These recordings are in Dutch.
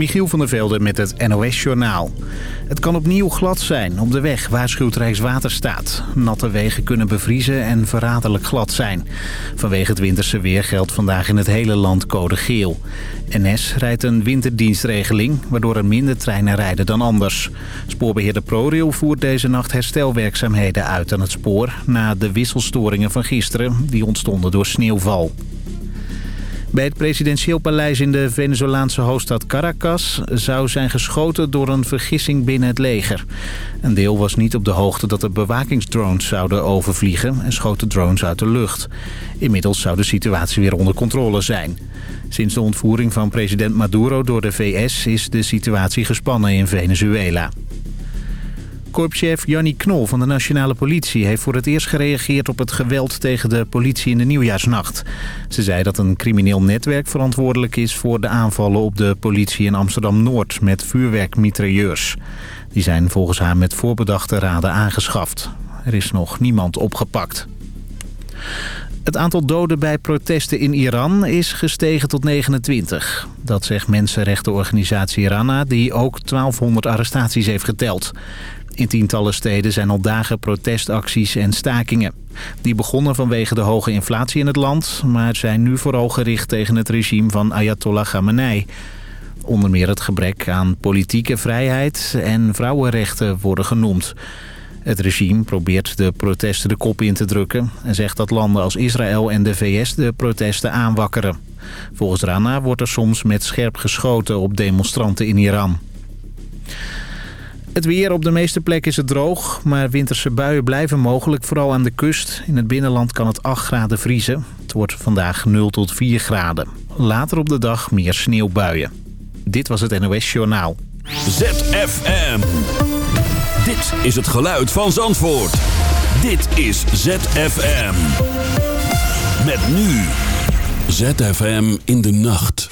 Michiel van der Velde met het NOS-journaal. Het kan opnieuw glad zijn op de weg, waarschuwt Rijkswaterstaat. Natte wegen kunnen bevriezen en verraderlijk glad zijn. Vanwege het winterse weer geldt vandaag in het hele land code geel. NS rijdt een winterdienstregeling, waardoor er minder treinen rijden dan anders. Spoorbeheerder ProRail voert deze nacht herstelwerkzaamheden uit aan het spoor... na de wisselstoringen van gisteren, die ontstonden door sneeuwval. Bij het presidentieel paleis in de Venezolaanse hoofdstad Caracas zou zijn geschoten door een vergissing binnen het leger. Een deel was niet op de hoogte dat er bewakingsdrones zouden overvliegen en schoten drones uit de lucht. Inmiddels zou de situatie weer onder controle zijn. Sinds de ontvoering van president Maduro door de VS is de situatie gespannen in Venezuela. Korpschef Jannie Knol van de Nationale Politie heeft voor het eerst gereageerd op het geweld tegen de politie in de nieuwjaarsnacht. Ze zei dat een crimineel netwerk verantwoordelijk is voor de aanvallen op de politie in Amsterdam-Noord met vuurwerkmitrailleurs. Die zijn volgens haar met voorbedachte raden aangeschaft. Er is nog niemand opgepakt. Het aantal doden bij protesten in Iran is gestegen tot 29. Dat zegt mensenrechtenorganisatie Rana, die ook 1200 arrestaties heeft geteld. In tientallen steden zijn al dagen protestacties en stakingen. Die begonnen vanwege de hoge inflatie in het land... maar zijn nu vooral gericht tegen het regime van Ayatollah Khamenei. Onder meer het gebrek aan politieke vrijheid en vrouwenrechten worden genoemd. Het regime probeert de protesten de kop in te drukken... en zegt dat landen als Israël en de VS de protesten aanwakkeren. Volgens Rana wordt er soms met scherp geschoten op demonstranten in Iran. Het weer op de meeste plekken is het droog, maar winterse buien blijven mogelijk, vooral aan de kust. In het binnenland kan het 8 graden vriezen. Het wordt vandaag 0 tot 4 graden. Later op de dag meer sneeuwbuien. Dit was het NOS Journaal. ZFM. Dit is het geluid van Zandvoort. Dit is ZFM. Met nu. ZFM in de nacht.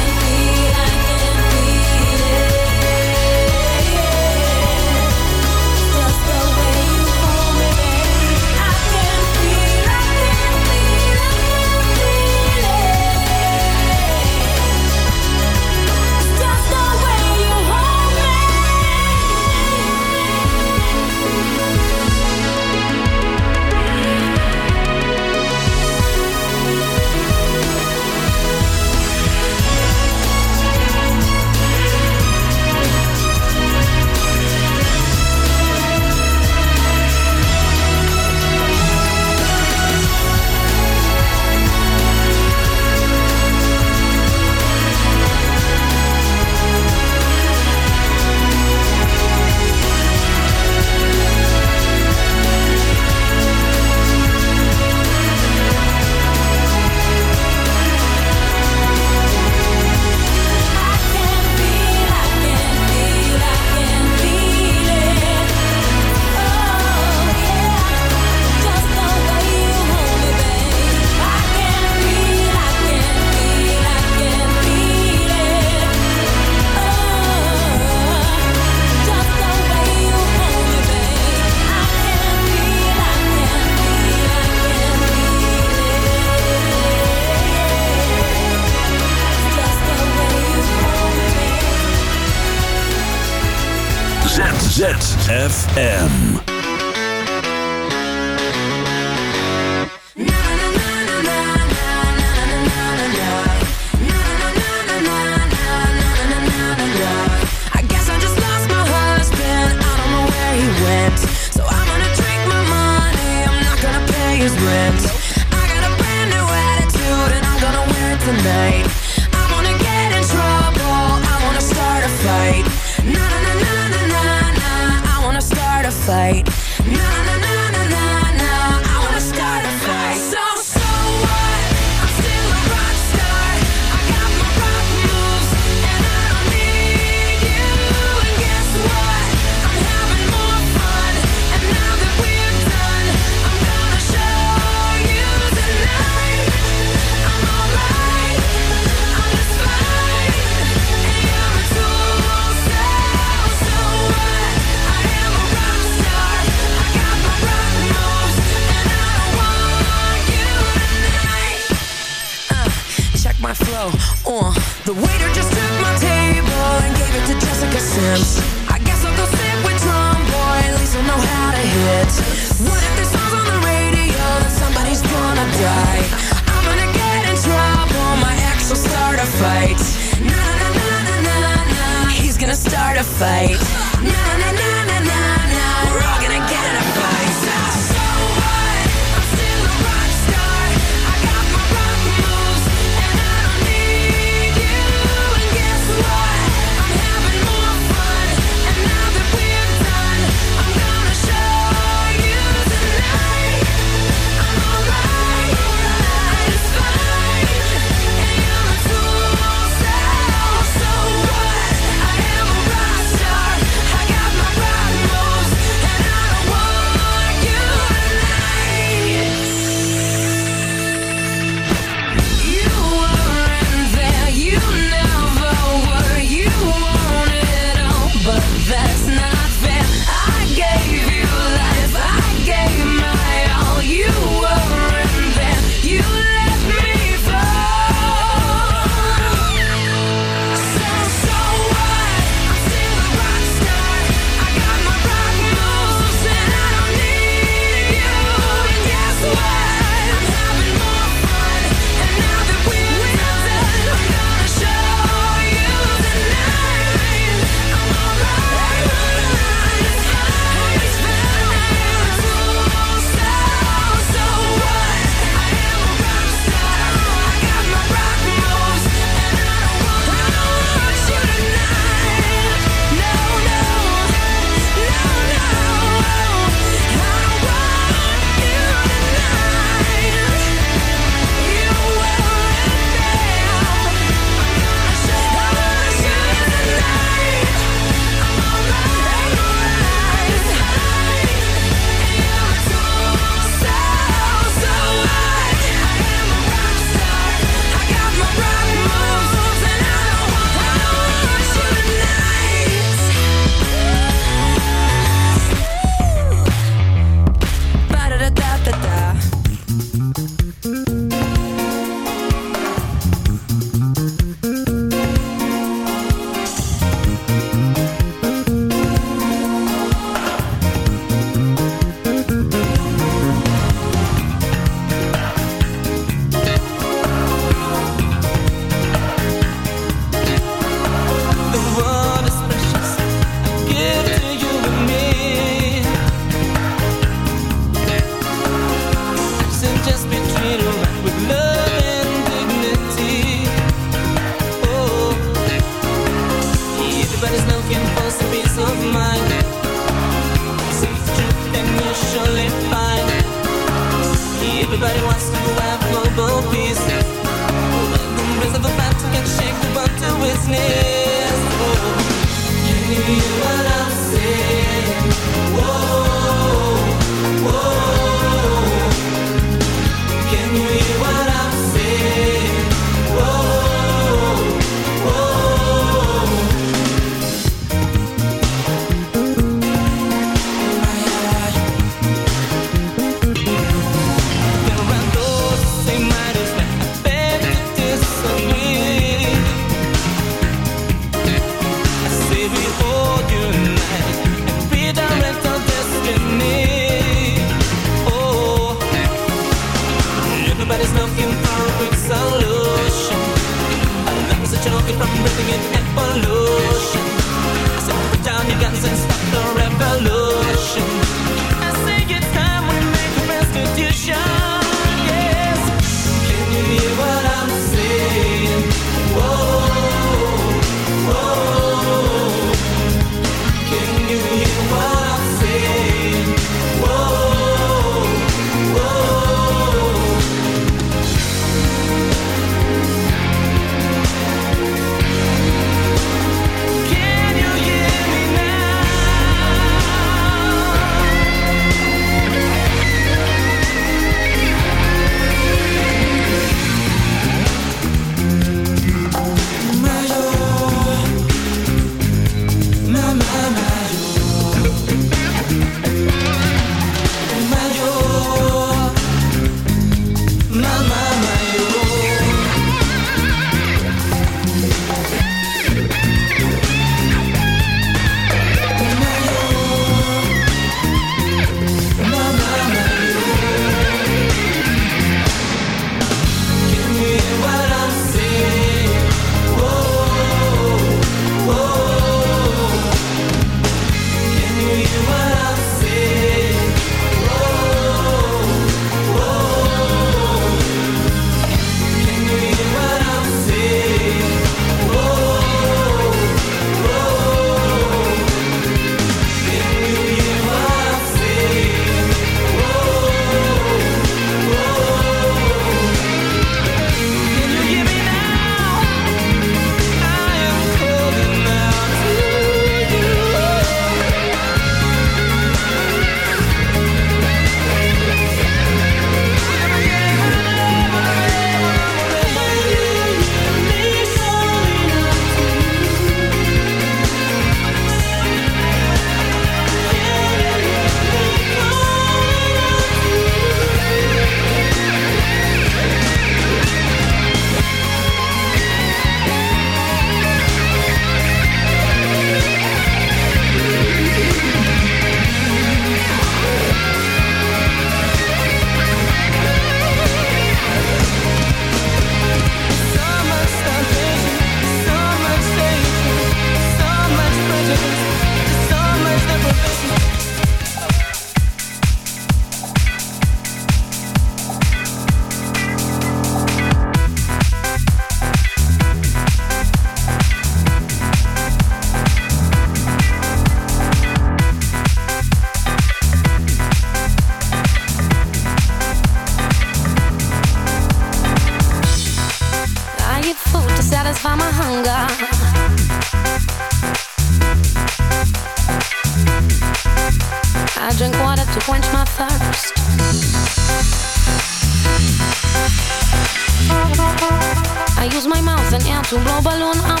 to blow balloon up.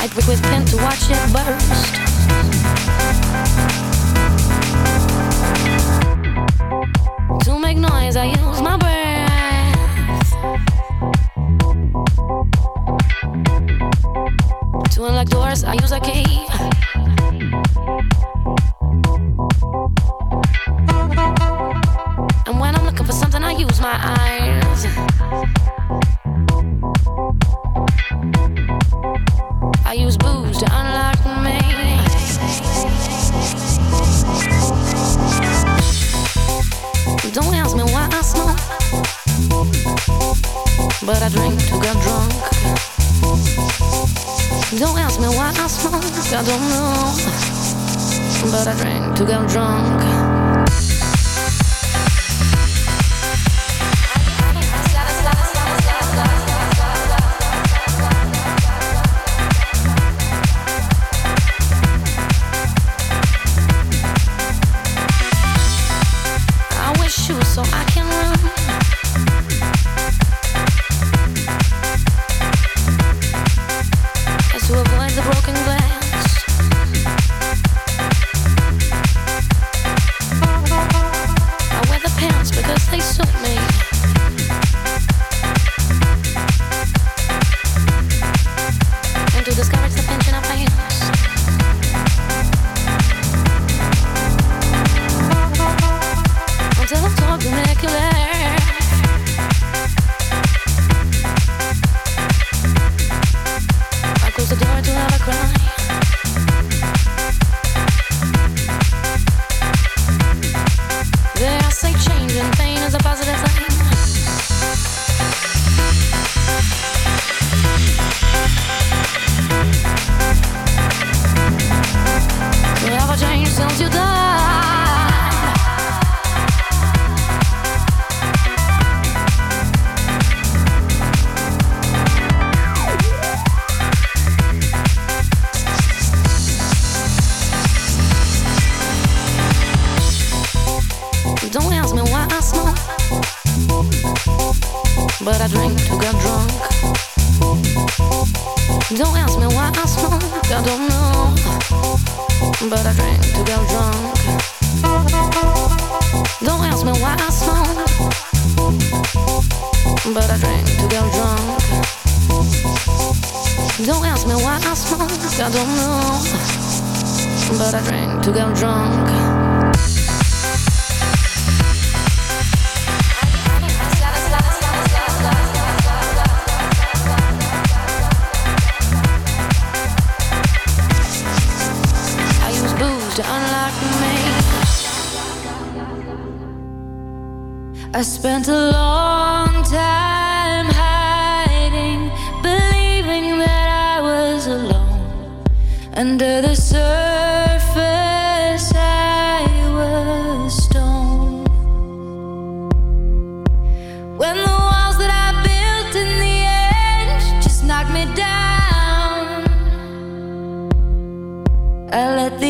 I'd request them to watch it burst.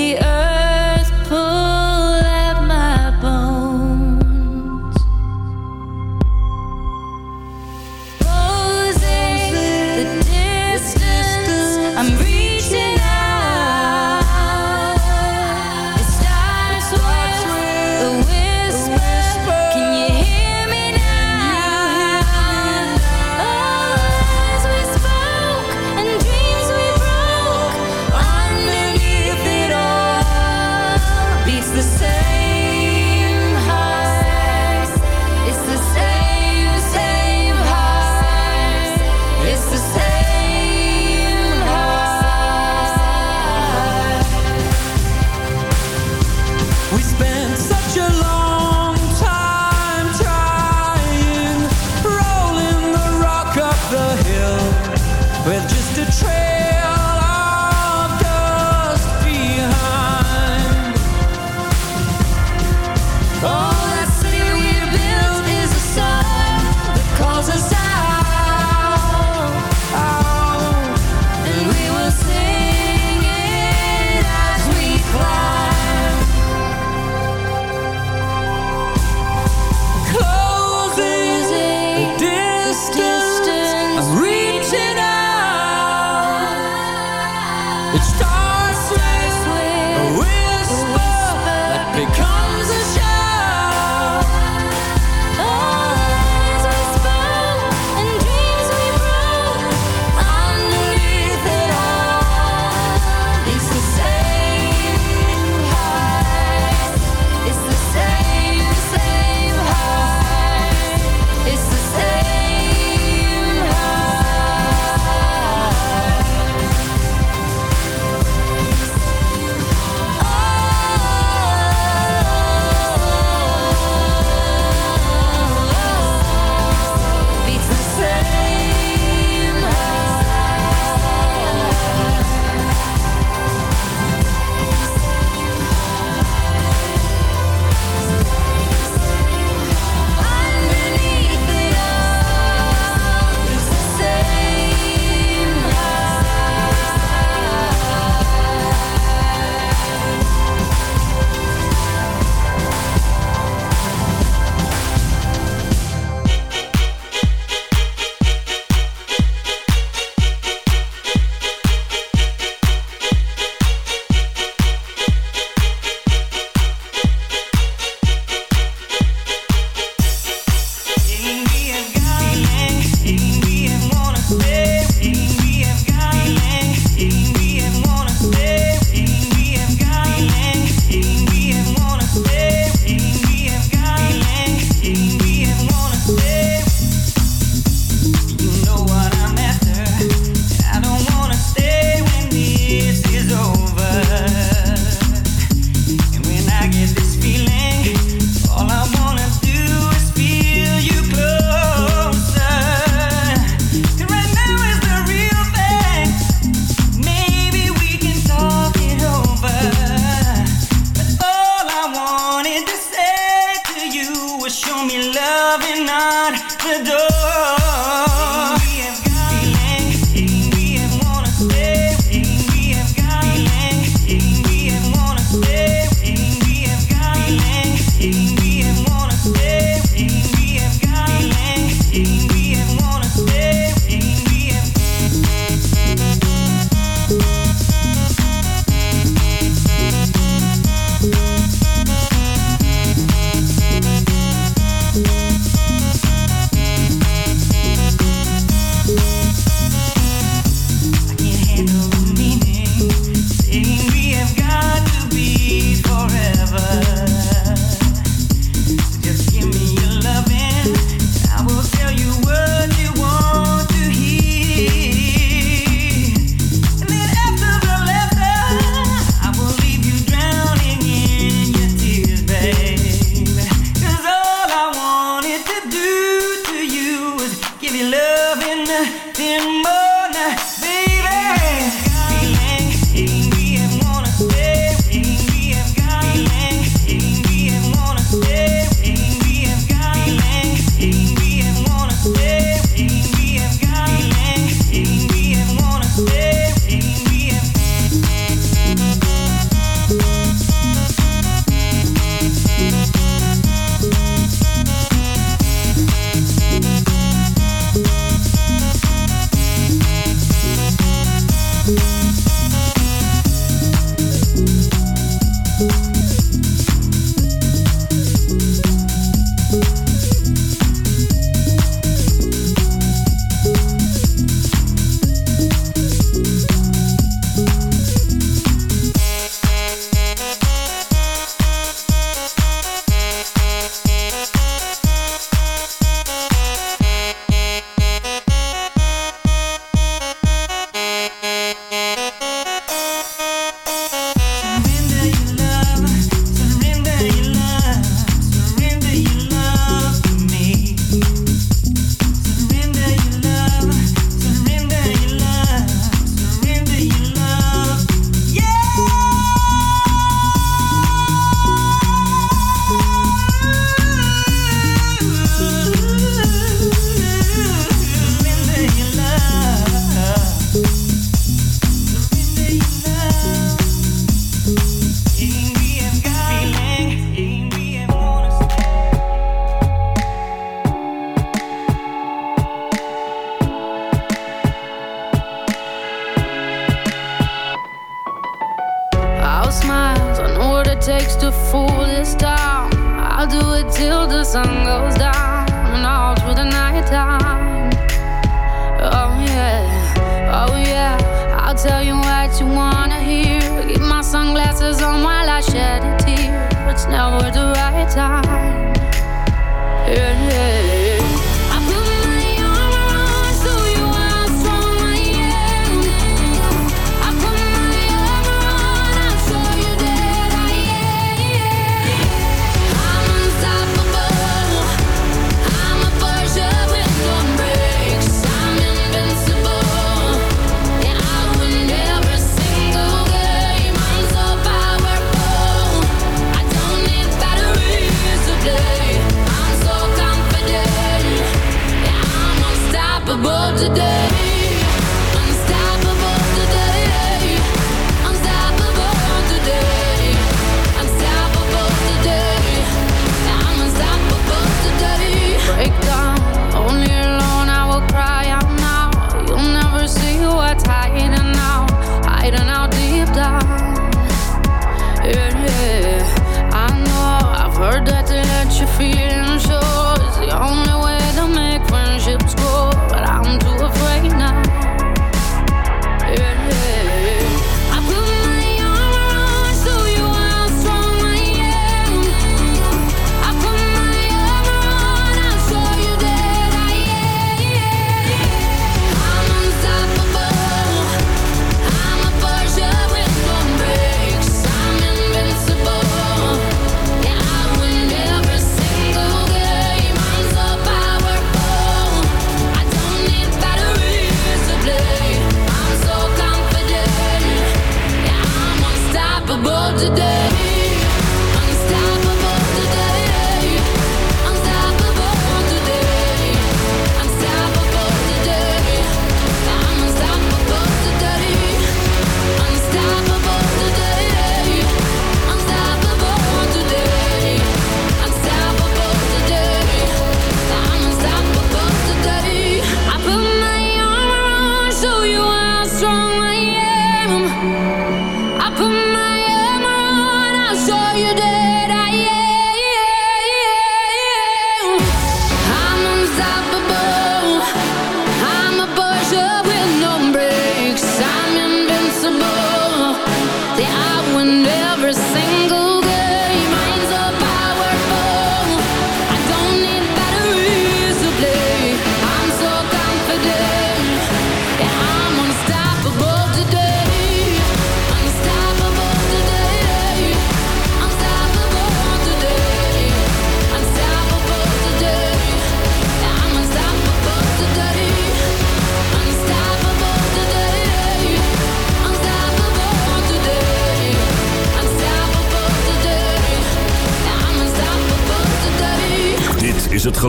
The earth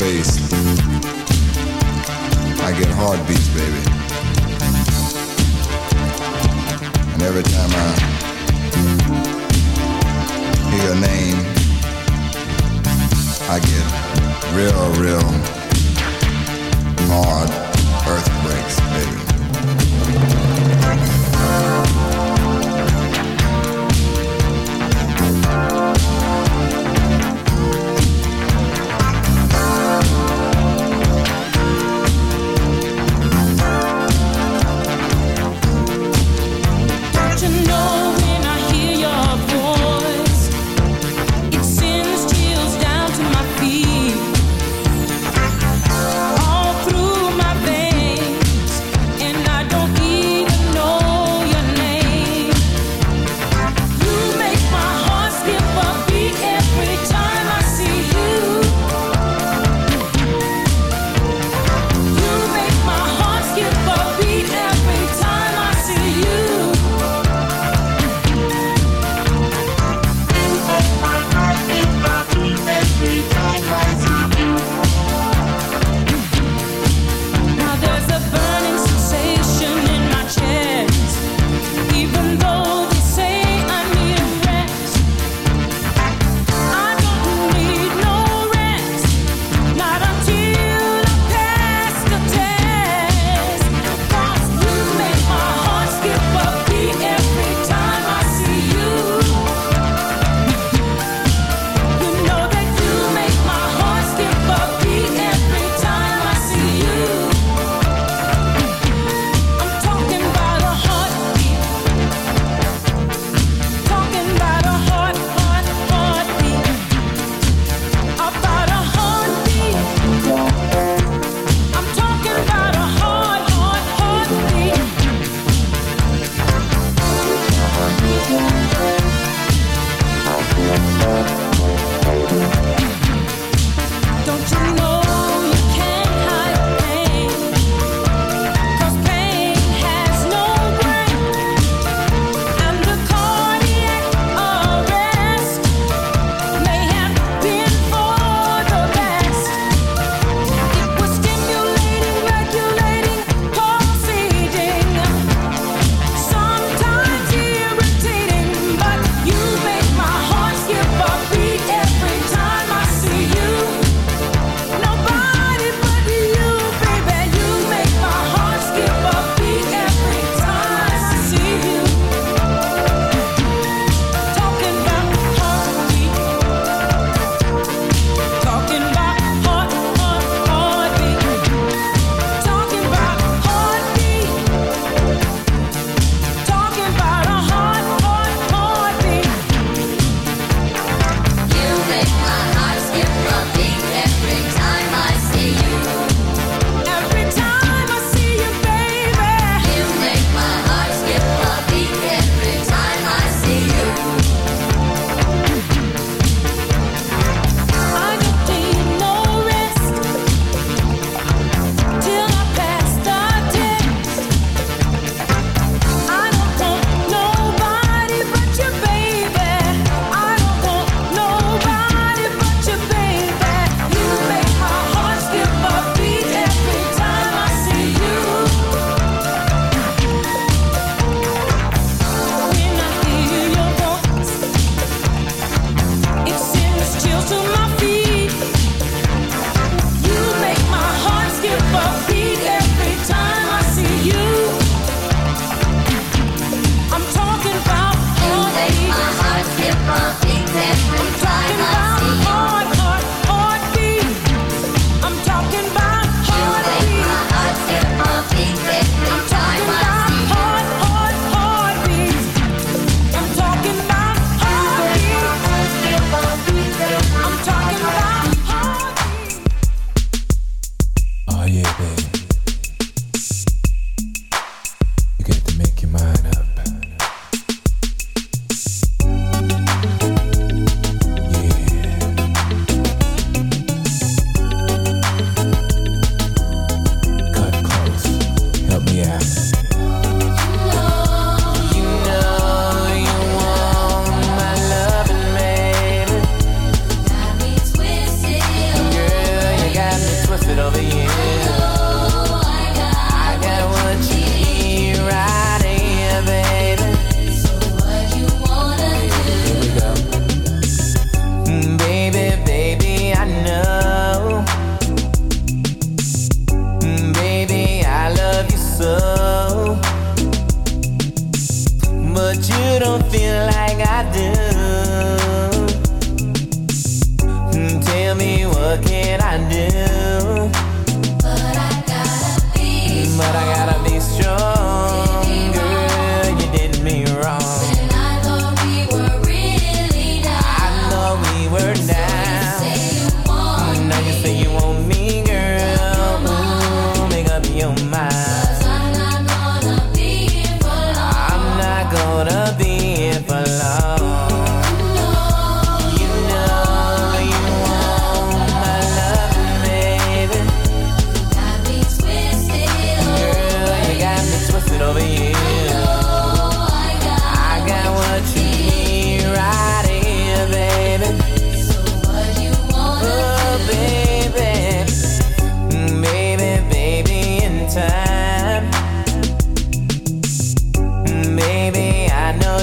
Face,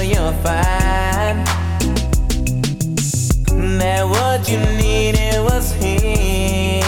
you're fine. That what you needed was here.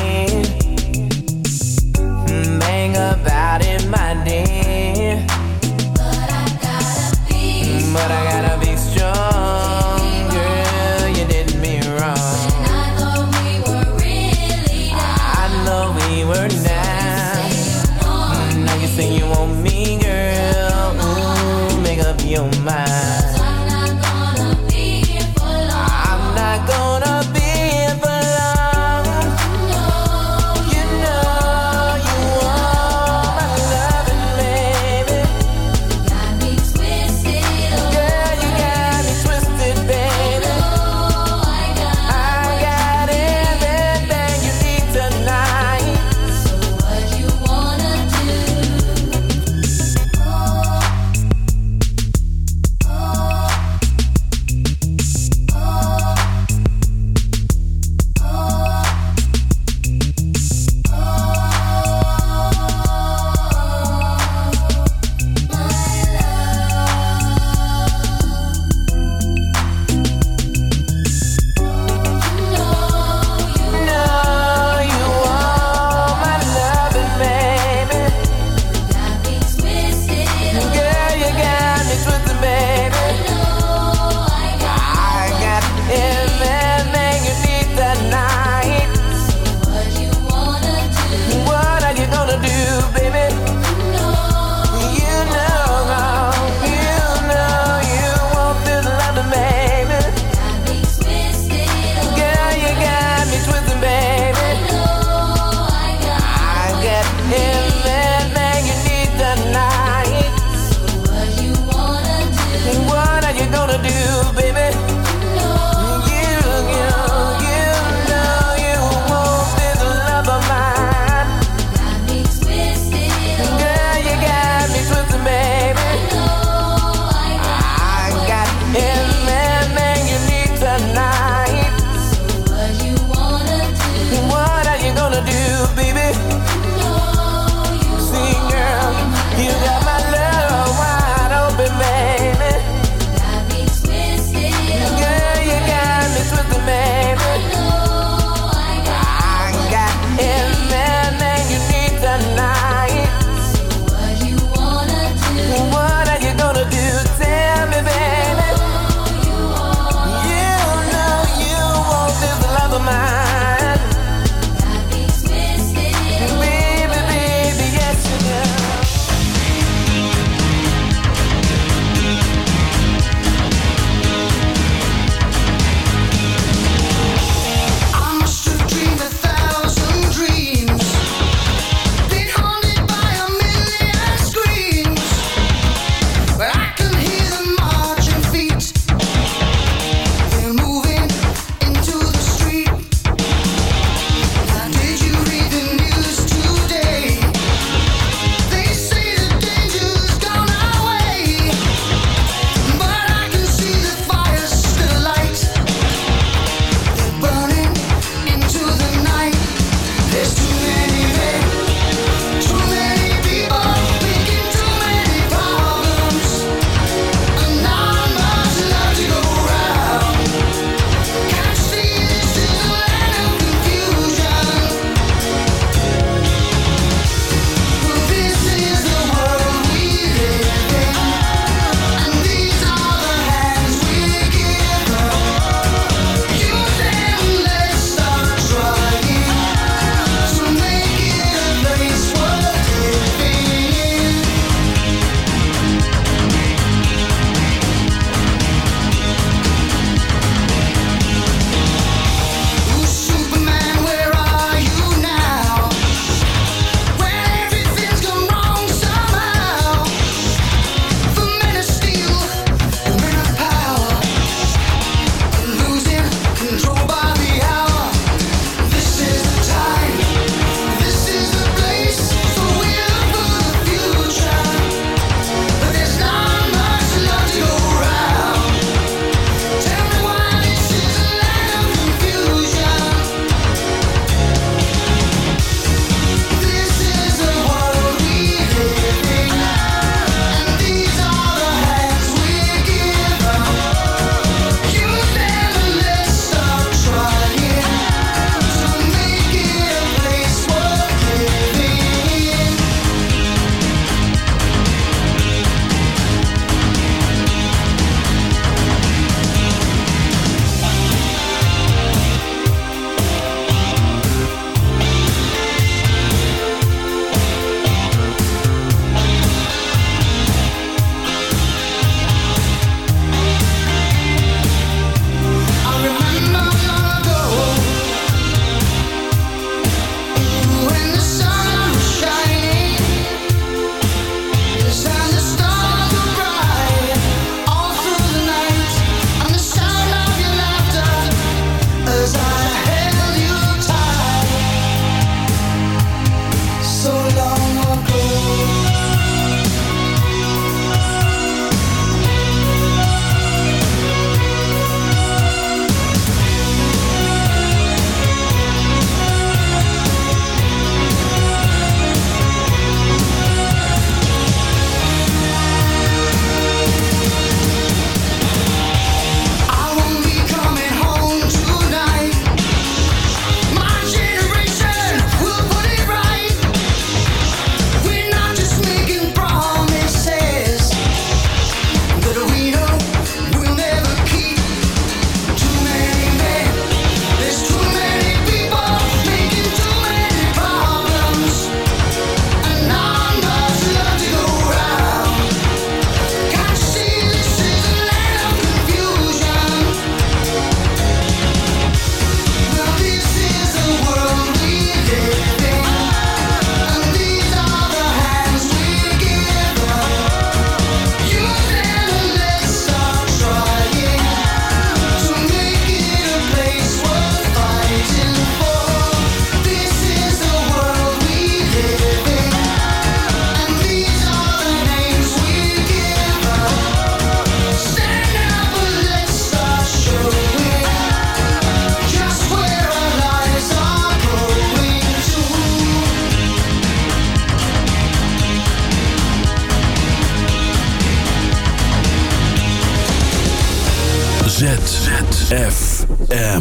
ZFM.